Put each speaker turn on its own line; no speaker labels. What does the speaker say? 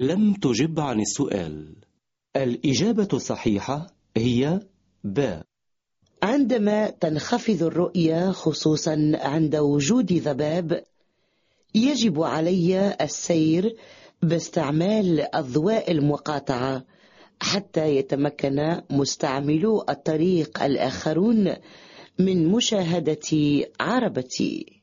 لم تجب عن السؤال. الإجابة الصحيحة هي ب.
عندما تنخفض الرؤية خصوصا عند وجود ذباب يجب علي السير باستعمال الضواء المقاطعة حتى يتمكن مستعملو الطريق الآخرون من مشاهدة عربتي.